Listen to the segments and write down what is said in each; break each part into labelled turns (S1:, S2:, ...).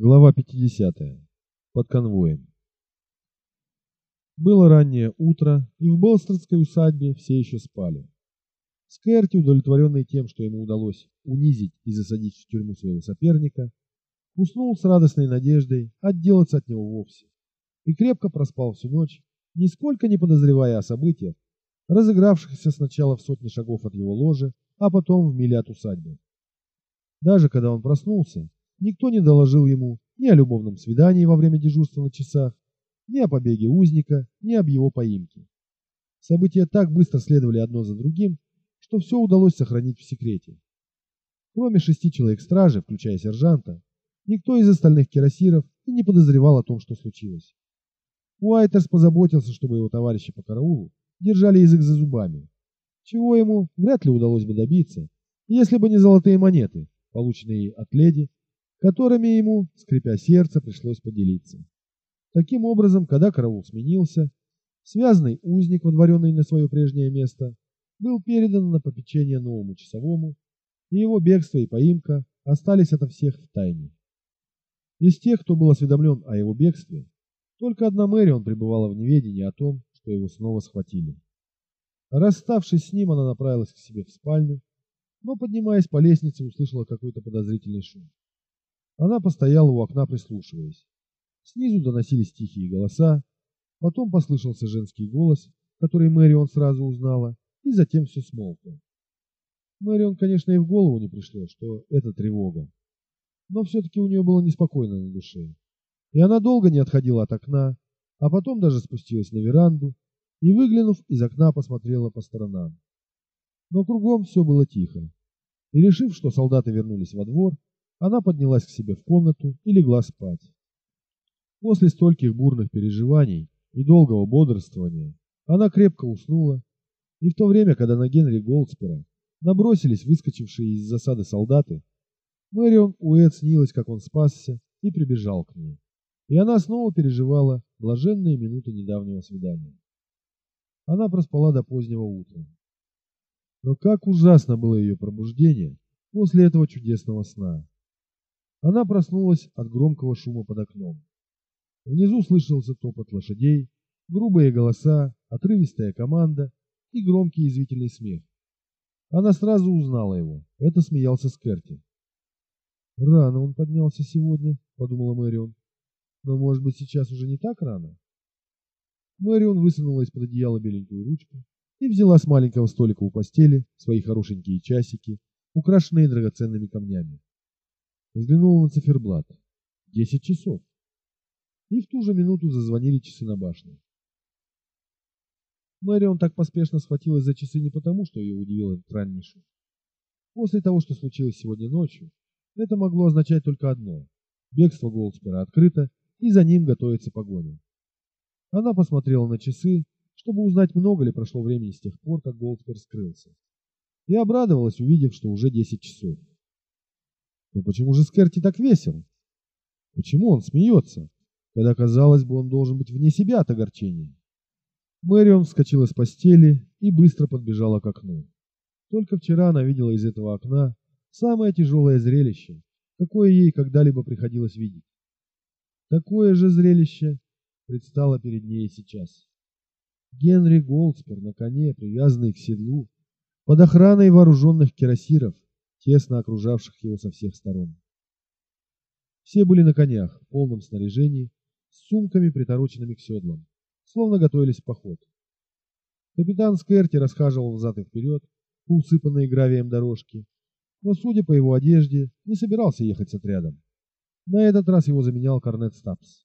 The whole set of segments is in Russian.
S1: Глава 50. Под конвоем. Было раннее утро, и в Белстрадской усадьбе все еще спали. Скерти, удовлетворенный тем, что ему удалось унизить и засадить в тюрьму своего соперника, уснул с радостной надеждой отделаться от него вовсе и крепко проспал всю ночь, нисколько не подозревая о событиях, разыгравшихся сначала в сотне шагов от его ложи, а потом в миле от усадьбы. Даже когда он проснулся, Никто не доложил ему ни о любовном свидании во время дежурства на часах, ни о побеге узника, ни об его поимке. События так быстро следовали одно за другим, что все удалось сохранить в секрете. Кроме шести человек стражи, включая сержанта, никто из остальных кирасиров и не подозревал о том, что случилось. Уайтерс позаботился, чтобы его товарищи по караулу держали язык за зубами, чего ему вряд ли удалось бы добиться, если бы не золотые монеты, полученные от леди которыми ему, скрипя сердце, пришлось поделиться. Таким образом, когда караул сменился, связанный узник, водворенный на свое прежнее место, был передан на попечение новому часовому, и его бегство и поимка остались ото всех в тайне. Из тех, кто был осведомлен о его бегстве, только одна Мэрион пребывала в неведении о том, что его снова схватили. Расставшись с ним, она направилась к себе в спальню, но, поднимаясь по лестнице, услышала какой-то подозрительный шум. Она постояла у окна, прислушиваясь. Снизу доносились тихие голоса, потом послышался женский голос, который Мэрион сразу узнала, и затем все смолкло. Мэрион, конечно, и в голову не пришло, что это тревога. Но все-таки у нее было неспокойно на душе. И она долго не отходила от окна, а потом даже спустилась на веранду и, выглянув из окна, посмотрела по сторонам. Но кругом все было тихо. И решив, что солдаты вернулись во двор, она поднялась к себе в комнату и легла спать. После стольких бурных переживаний и долгого бодрствования она крепко уснула, и в то время, когда на Генри Голдспера набросились выскочившие из засады солдаты, Мэрион Уэд снилась, как он спасся и прибежал к ней. И она снова переживала блаженные минуты недавнего свидания. Она проспала до позднего утра. Но как ужасно было ее пробуждение после этого чудесного сна. Она проснулась от громкого шума под окном. Внизу слышался топот лошадей, грубые голоса, отрывистая команда и громкий извивительный смех. Она сразу узнала его. Это смеялся Скерти. «Рано он поднялся сегодня», — подумала Мэрион. «Но, может быть, сейчас уже не так рано?» Мэрион высунула из-под одеяла беленькую ручку и взяла с маленького столика у постели свои хорошенькие часики, украшенные драгоценными камнями. Взглянул на циферблат. Десять часов. И в ту же минуту зазвонили часы на башне. Мэрион так поспешно схватилась за часы не потому, что ее удивил этот ранний шум. После того, что случилось сегодня ночью, это могло означать только одно. Бегство Голдспера открыто, и за ним готовится погоня. Она посмотрела на часы, чтобы узнать, много ли прошло времени с тех пор, как Голдспер скрылся. И обрадовалась, увидев, что уже 10 часов. Но почему же Скерти так весел? Почему он смеется, когда, казалось бы, он должен быть вне себя от огорчения? Мэрион вскочила с постели и быстро подбежала к окну. Только вчера она видела из этого окна самое тяжелое зрелище, какое ей когда-либо приходилось видеть. Такое же зрелище предстало перед ней сейчас. Генри Голдспер на коне, привязанный к седлу, под охраной вооруженных кирасиров, тесно окружавших его со всех сторон. Все были на конях, в полном снаряжении, с сумками, притороченными к седлам, словно готовились в поход. Капитан Скерти расхаживал взад и вперед по гравием дорожке, но, судя по его одежде, не собирался ехать с отрядом. На этот раз его заменял корнет Стапс.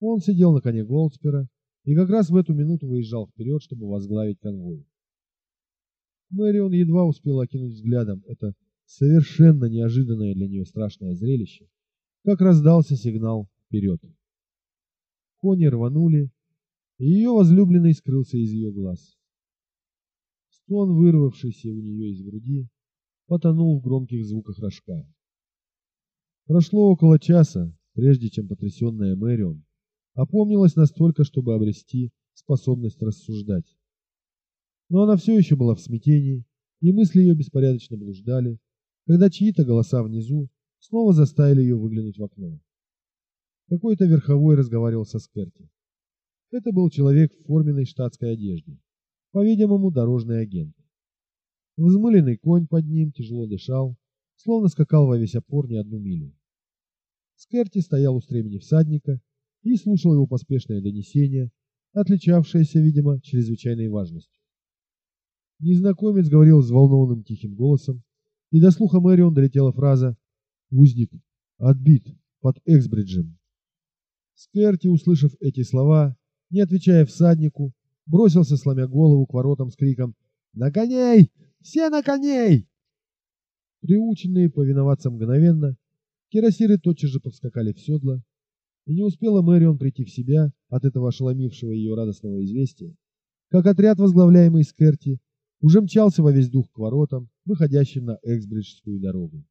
S1: Он сидел на коне Голдспера и как раз в эту минуту выезжал вперед, чтобы возглавить конвой. Мэрион едва успела окинуть взглядом это совершенно неожиданное для нее страшное зрелище, как раздался сигнал «Вперед!». Кони рванули, и ее возлюбленный скрылся из ее глаз. Стон, вырвавшийся у нее из груди, потонул в громких звуках рожка. Прошло около часа, прежде чем потрясенная Мэрион опомнилась настолько, чтобы обрести способность рассуждать. Но она все еще была в смятении, и мысли ее беспорядочно блуждали, когда чьи-то голоса внизу снова заставили ее выглянуть в окно. Какой-то верховой разговаривал со Скерти. Это был человек в форменной штатской одежде, по-видимому, дорожный агент. Взмыленный конь под ним тяжело дышал, словно скакал во весь опор не одну милю. Скерти стоял у стремени всадника и слушал его поспешное донесение, отличавшееся, видимо, чрезвычайной важностью. Незнакомец говорил взволнованным тихим голосом, и до слуха Мэрион долетела фраза «Узник отбит под Эксбриджем». Скерти, услышав эти слова, не отвечая всаднику, бросился, сломя голову к воротам с криком «На коней! Все на коней!» Приученные повиноваться мгновенно, кирасиры тотчас же подскакали в седла, и не успела Мэрион прийти в себя от этого ошеломившего ее радостного известия, как отряд, возглавляемый Скерти, уже мчался во весь дух к воротам, выходящим на Эксбриджскую дорогу.